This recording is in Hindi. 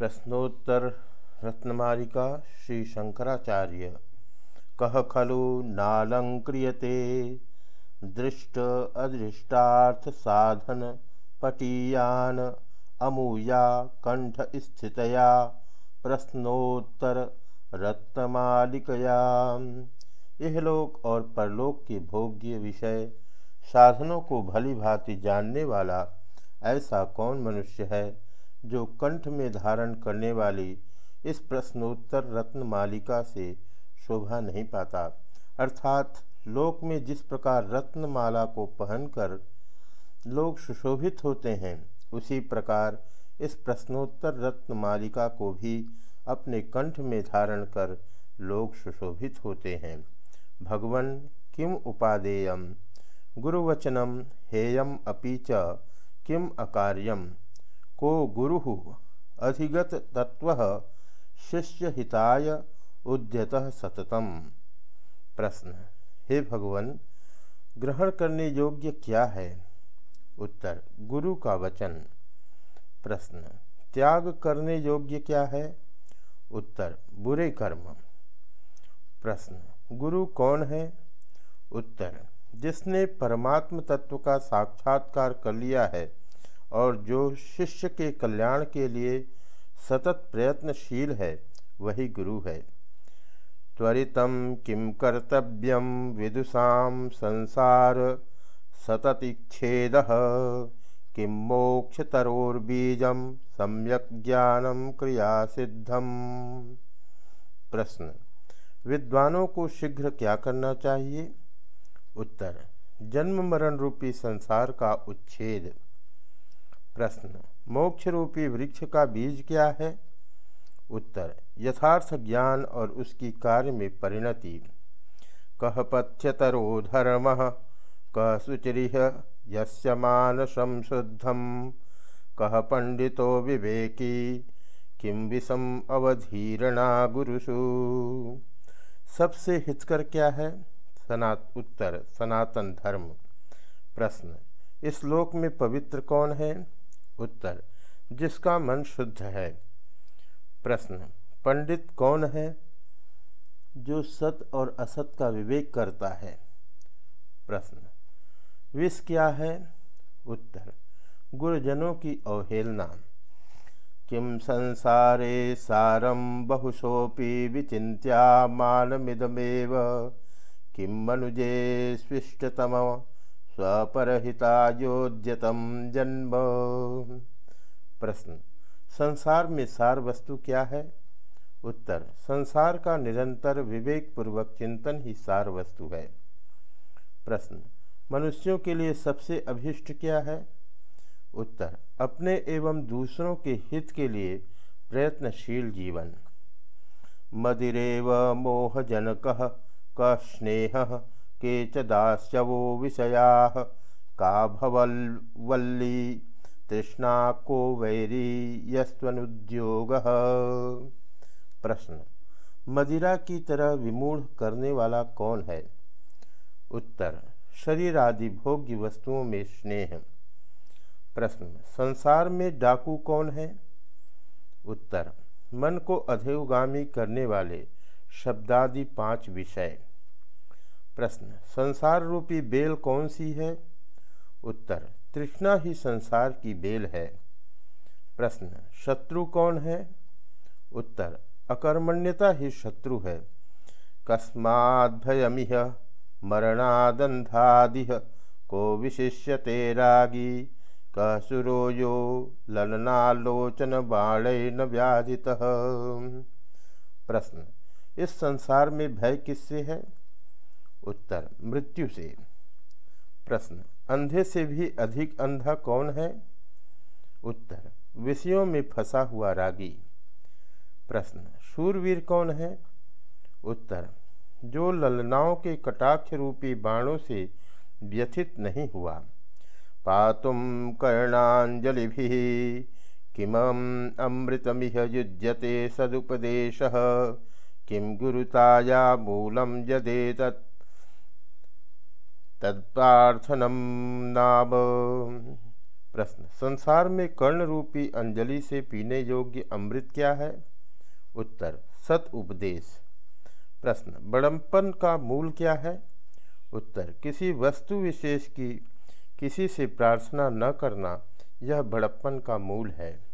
प्रश्नोत्तर रत्नमालिका श्री शंकराचार्य कह खलु नालंक्रियते? दृष्ट अदृष्टार्थ साधन पटीयान, अमूया कंठ स्थितया। प्रश्नोत्तर रत्नमालिकया इहलोक और परलोक के भोग्य विषय। साधनों को भली भांति जानने वाला ऐसा कौन मनुष्य है? जो कंठ में धारण करने वाली इस प्रश्नोत्तर रत्न मालिका से शोभा नहीं पाता। अर्थात लोक में जिस प्रकार रत्नमाला को पहनकर लोग सुशोभित होते हैं, उसी प्रकार इस प्रश्नोत्तर रत्न मालिका को भी अपने कंठ में धारण कर लोग सुशोभित होते हैं। भगवन किम उपादेयम? गुरुवचनम हेयम अपि च किम अकार्यम? को गुरु अधिगत तत्व शिष्य हिताय उद्यत सततम। प्रश्न, हे भगवान, ग्रहण करने योग्य क्या है? उत्तर, गुरु का वचन। प्रश्न, त्याग करने योग्य क्या है? उत्तर, बुरे कर्म। प्रश्न, गुरु कौन है? उत्तर, जिसने परमात्म तत्व का साक्षात्कार कर लिया है और जो शिष्य के कल्याण के लिए सतत प्रयत्नशील है, वही गुरु है। त्वरित किम कर्तव्यम विदुषा संसार सततिच्छेद किं मोक्षतरोर्बीज सम्यक ज्ञानम क्रियासिद्धम प्रश्न, विद्वानों को शीघ्र क्या करना चाहिए? उत्तर, जन्म मरण रूपी संसार का उच्छेद। प्रश्न मोक्ष रूपी वृक्ष का बीज क्या है? उत्तर, यथार्थ ज्ञान और उसकी कार्य में परिणति। कह पथ्यतरो धर्म कह सुचरिह यस्य मानसम शुद्धम कह पंडितो विवेकी किम विषम अवधीरणा गुरुषु। सबसे हितकर क्या है? सनात, उत्तर, सनातन धर्म। प्रश्न, इस लोक में पवित्र कौन है? उत्तर, जिसका मन शुद्ध है। प्रश्न, पंडित कौन है? जो सत और असत का विवेक करता है। प्रश्न, विष क्या है? उत्तर, गुरुजनों की अवहेलना किम संसारे सारम बहुशोपी विचिन्त्या मानमिदमेव। किम मनुजे स्विष्टतम स्वपरहितायोद्यतम जन्म। प्रश्न, संसार में सार वस्तु क्या है? उत्तर, संसार का निरंतर विवेक पूर्वक चिंतन ही सार वस्तु है। प्रश्न, मनुष्यों के लिए सबसे अभिष्ट क्या है? उत्तर, अपने एवं दूसरों के हित के लिए प्रयत्नशील जीवन। मदिरेव मोहजनक क स्नेह के च दास्यवो विषया। का भवल्ली तृष्णा को वैरी? यस्वनुद्योग प्रश्न। मदिरा की तरह विमूढ़ करने वाला कौन है? उत्तर। शरीर आदि भोग्य वस्तुओं में स्नेह। प्रश्न। संसार में डाकू कौन है? उत्तर। मन को अधेवगामी करने वाले शब्दादि पाँच विषय। प्रश्न, संसार रूपी बेल कौन सी है? उत्तर, तृष्णा ही संसार की बेल है। प्रश्न, शत्रु कौन है? उत्तर, अकर्मण्यता ही शत्रु है। कस्माद्भयमिह, मरणादंधादिह, को विशिष्यते रागी। कसुरो यो, ललनालोचन बाणन व्याधि प्रश्न, इस संसार में भय किससे है? उत्तर, मृत्यु से। प्रश्न, अंधे से भी अधिक अंधा कौन है? उत्तर, विषयों में फंसा हुआ रागी। प्रश्न, शूरवीर कौन है? उत्तर, जो ललनाओं के कटाक्ष रूपी बाणों से व्यथित नहीं हुआ। पातुम कर्णांजलि किम अमृतमिह युज्यते सदुपदेश? किम गुरुताया मूलम यदेतत्? तत्प्रार्थनम नाम। प्रश्न, संसार में कर्ण रूपी अंजलि से पीने योग्य अमृत क्या है? उत्तर, सत उपदेश। प्रश्न बड़म्पन का मूल क्या है? उत्तर, किसी वस्तु विशेष की, किसी से प्रार्थना न करना, यह बड़प्पन का मूल है।